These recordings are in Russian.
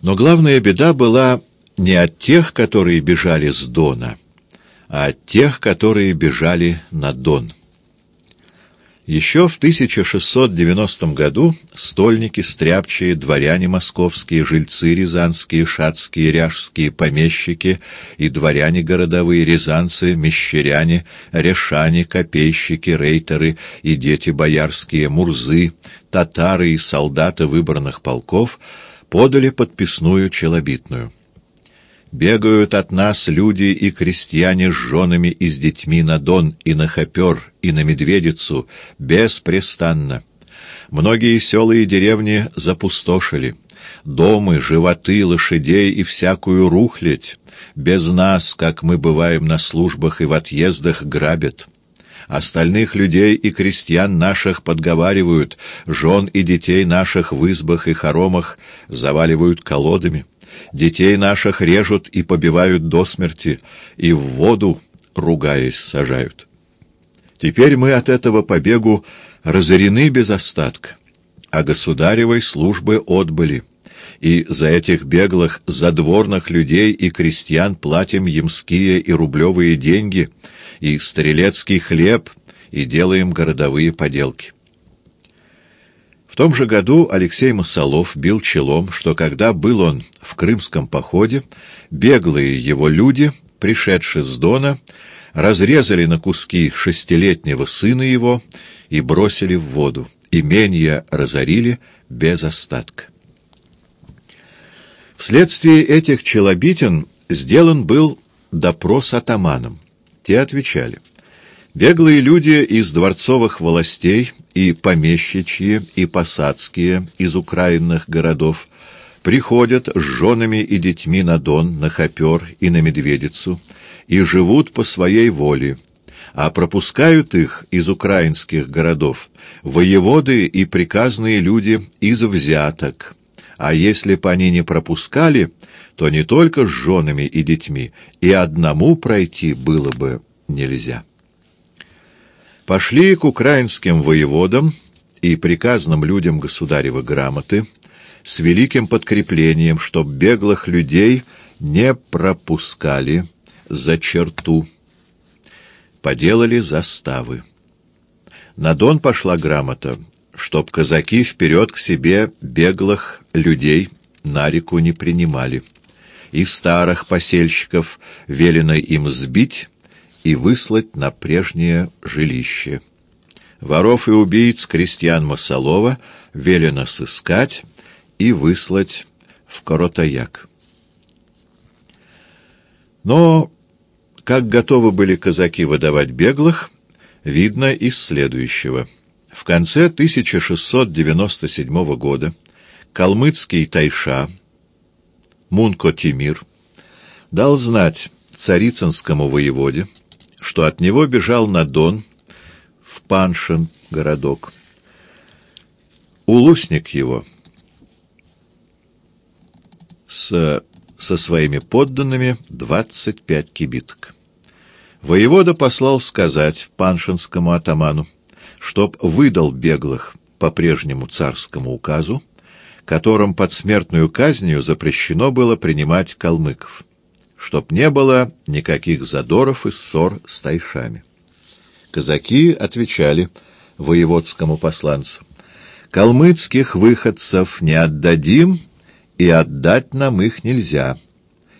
Но главная беда была не от тех, которые бежали с Дона, а от тех, которые бежали на Дон. Еще в 1690 году стольники, стряпчие, дворяне московские, жильцы рязанские, шацкие, ряжские, помещики и дворяне городовые, рязанцы, мещеряне, решане, копейщики, рейтеры и дети боярские, мурзы, татары и солдаты выбранных полков подали подписную челобитную. Бегают от нас люди и крестьяне с женами и с детьми на Дон и на Хопер и на Медведицу беспрестанно. Многие села и деревни запустошили. Домы, животы, лошадей и всякую рухлядь без нас, как мы бываем на службах и в отъездах, грабят. Остальных людей и крестьян наших подговаривают, жен и детей наших в избах и хоромах заваливают колодами. Детей наших режут и побивают до смерти, и в воду, ругаясь, сажают. Теперь мы от этого побегу разорены без остатка, а государевой службы отбыли, и за этих беглых задворных людей и крестьян платим ямские и рублевые деньги, и стрелецкий хлеб, и делаем городовые поделки том же году Алексей Масолов бил челом, что когда был он в крымском походе, беглые его люди, пришедшие с Дона, разрезали на куски шестилетнего сына его и бросили в воду. Имения разорили без остатка. Вследствие этих челобитин сделан был допрос атаманом. Те отвечали. Беглые люди из дворцовых властей и помещичьи, и посадские из украинных городов приходят с женами и детьми на Дон, на Хопер и на Медведицу и живут по своей воле, а пропускают их из украинских городов воеводы и приказные люди из взяток. А если бы они не пропускали, то не только с женами и детьми, и одному пройти было бы нельзя пошли к украинским воеводам и приказным людям государева грамоты с великим подкреплением, чтоб беглых людей не пропускали за черту. Поделали заставы. На Дон пошла грамота, чтоб казаки вперед к себе беглых людей на реку не принимали. И старых посельщиков велено им сбить, и выслать на прежнее жилище. Воров и убийц крестьян Масолова велено сыскать и выслать в Коротаяк. Но как готовы были казаки выдавать беглых, видно из следующего. В конце 1697 года калмыцкий тайша Мунко Тимир дал знать царицынскому воеводе, что от него бежал на Дон, в Паншин городок. Улусник его с, со своими подданными двадцать пять кибиток. Воевода послал сказать паншинскому атаману, чтоб выдал беглых по прежнему царскому указу, которым под смертную казнью запрещено было принимать калмыков чтоб не было никаких задоров и ссор с тайшами. Казаки отвечали воеводскому посланцу, «Калмыцких выходцев не отдадим, и отдать нам их нельзя,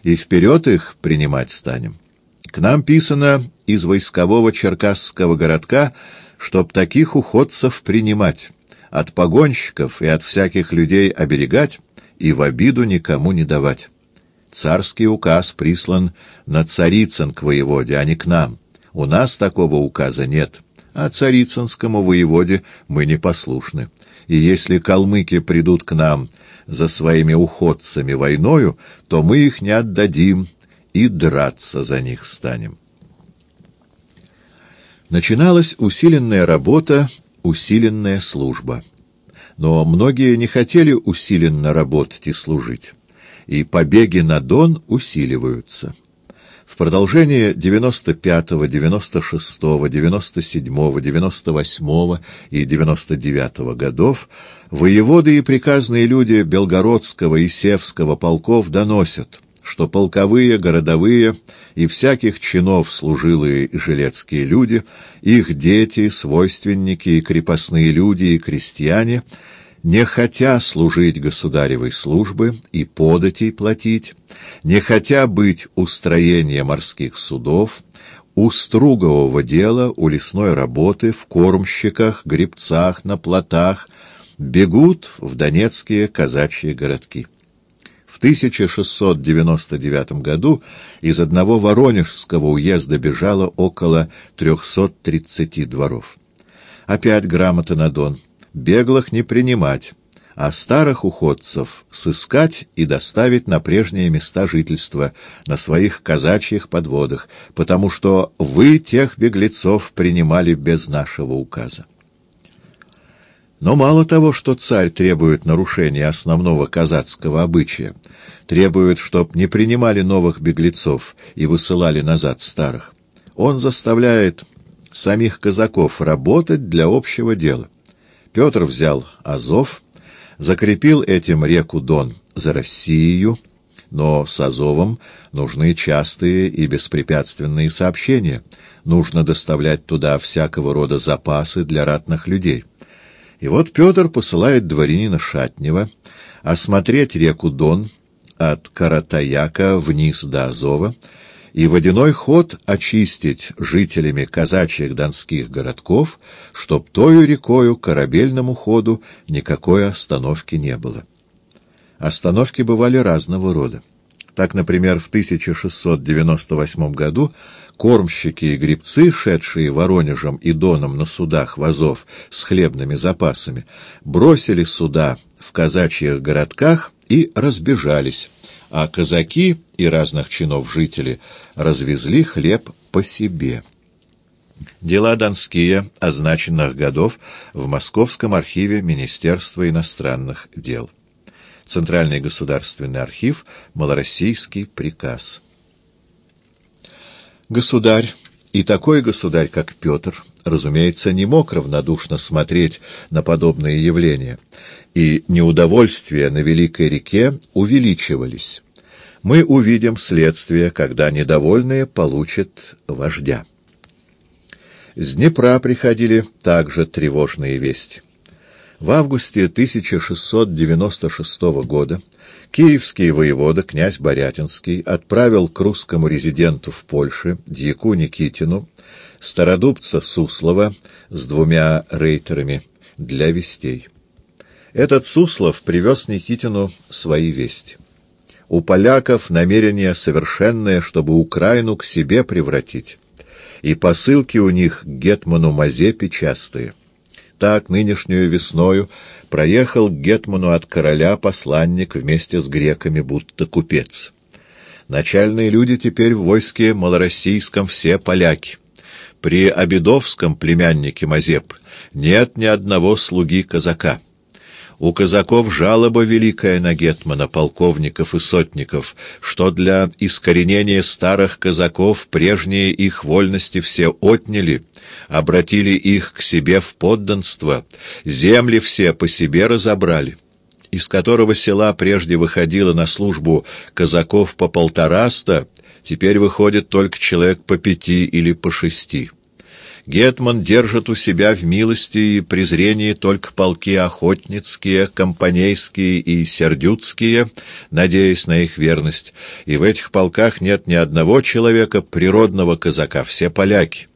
и вперед их принимать станем. К нам писано из войскового черкасского городка, чтоб таких уходцев принимать, от погонщиков и от всяких людей оберегать и в обиду никому не давать». Царский указ прислан на Царицын к воеводе, а не к нам. У нас такого указа нет, а царицынскому воеводе мы не послушны. И если калмыки придут к нам за своими уходцами войною, то мы их не отдадим и драться за них станем. Начиналась усиленная работа, усиленная служба. Но многие не хотели усиленно работать и служить и побеги на Дон усиливаются. В продолжение 95, 96, 97, 98 и 99 годов воеводы и приказные люди Белгородского и Севского полков доносят, что полковые, городовые и всяких чинов служилые жилецкие люди, их дети, свойственники и крепостные люди и крестьяне — не хотя служить государевой службы и податей платить, не хотя быть у строения морских судов, у стругового дела, у лесной работы, в кормщиках, гребцах, на плотах, бегут в донецкие казачьи городки. В 1699 году из одного Воронежского уезда бежало около 330 дворов. Опять грамота на Дон беглых не принимать, а старых уходцев сыскать и доставить на прежние места жительства, на своих казачьих подводах, потому что вы тех беглецов принимали без нашего указа. Но мало того, что царь требует нарушения основного казацкого обычая, требует, чтоб не принимали новых беглецов и высылали назад старых, он заставляет самих казаков работать для общего дела. Петр взял Азов, закрепил этим реку Дон за Россию, но с Азовом нужны частые и беспрепятственные сообщения, нужно доставлять туда всякого рода запасы для ратных людей. И вот Петр посылает дворянина Шатнева осмотреть реку Дон от Каратаяка вниз до Азова, и водяной ход очистить жителями казачьих донских городков, чтоб тою рекою корабельному ходу никакой остановки не было. Остановки бывали разного рода. Так, например, в 1698 году кормщики и гребцы, шедшие Воронежем и Доном на судах вазов с хлебными запасами, бросили суда в казачьих городках и разбежались, а казаки и разных чинов жители развезли хлеб по себе. Дела донские означенных годов в Московском архиве Министерства иностранных дел. Центральный государственный архив, Малороссийский приказ. Государь, и такой государь, как Петр, разумеется, не мог равнодушно смотреть на подобные явления, и неудовольствия на Великой реке увеличивались мы увидим следствие, когда недовольные получат вождя. С Днепра приходили также тревожные вести. В августе 1696 года киевский воевода князь Борятинский отправил к русскому резиденту в Польше дьяку Никитину стародубца Суслова с двумя рейтерами для вестей. Этот Суслов привез Никитину свои вести. У поляков намерение совершенное, чтобы Украину к себе превратить. И посылки у них к Гетману Мазепе частые. Так, нынешнюю весною проехал к Гетману от короля посланник вместе с греками, будто купец. Начальные люди теперь в войске малороссийском все поляки. При Обедовском племяннике Мазеп нет ни одного слуги казака. У казаков жалоба великая на гетмана, полковников и сотников, что для искоренения старых казаков прежние их вольности все отняли, обратили их к себе в подданство, земли все по себе разобрали из которого села прежде выходило на службу казаков по полтораста, теперь выходит только человек по пяти или по шести. Гетман держит у себя в милости и презрении только полки охотницкие, компанейские и сердюцкие, надеясь на их верность, и в этих полках нет ни одного человека природного казака, все поляки.